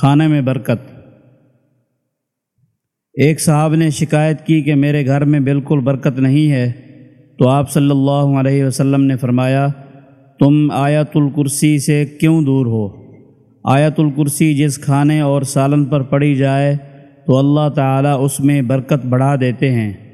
کھانے میں برکت۔ ایک صاحب نے شکایت کی کہ میرے گھر میں بالکل برکت نہیں ہے، تو آپ صلی اللہ علیہ وسلم نے فرمایا، تم آیت الکرسی سے کیوں دور ہو؟ آیت الکرسی جس کھانے اور سالن پر پڑی جائے تو اللہ تعالیٰ اس میں برکت بڑھا دیتے ہیں۔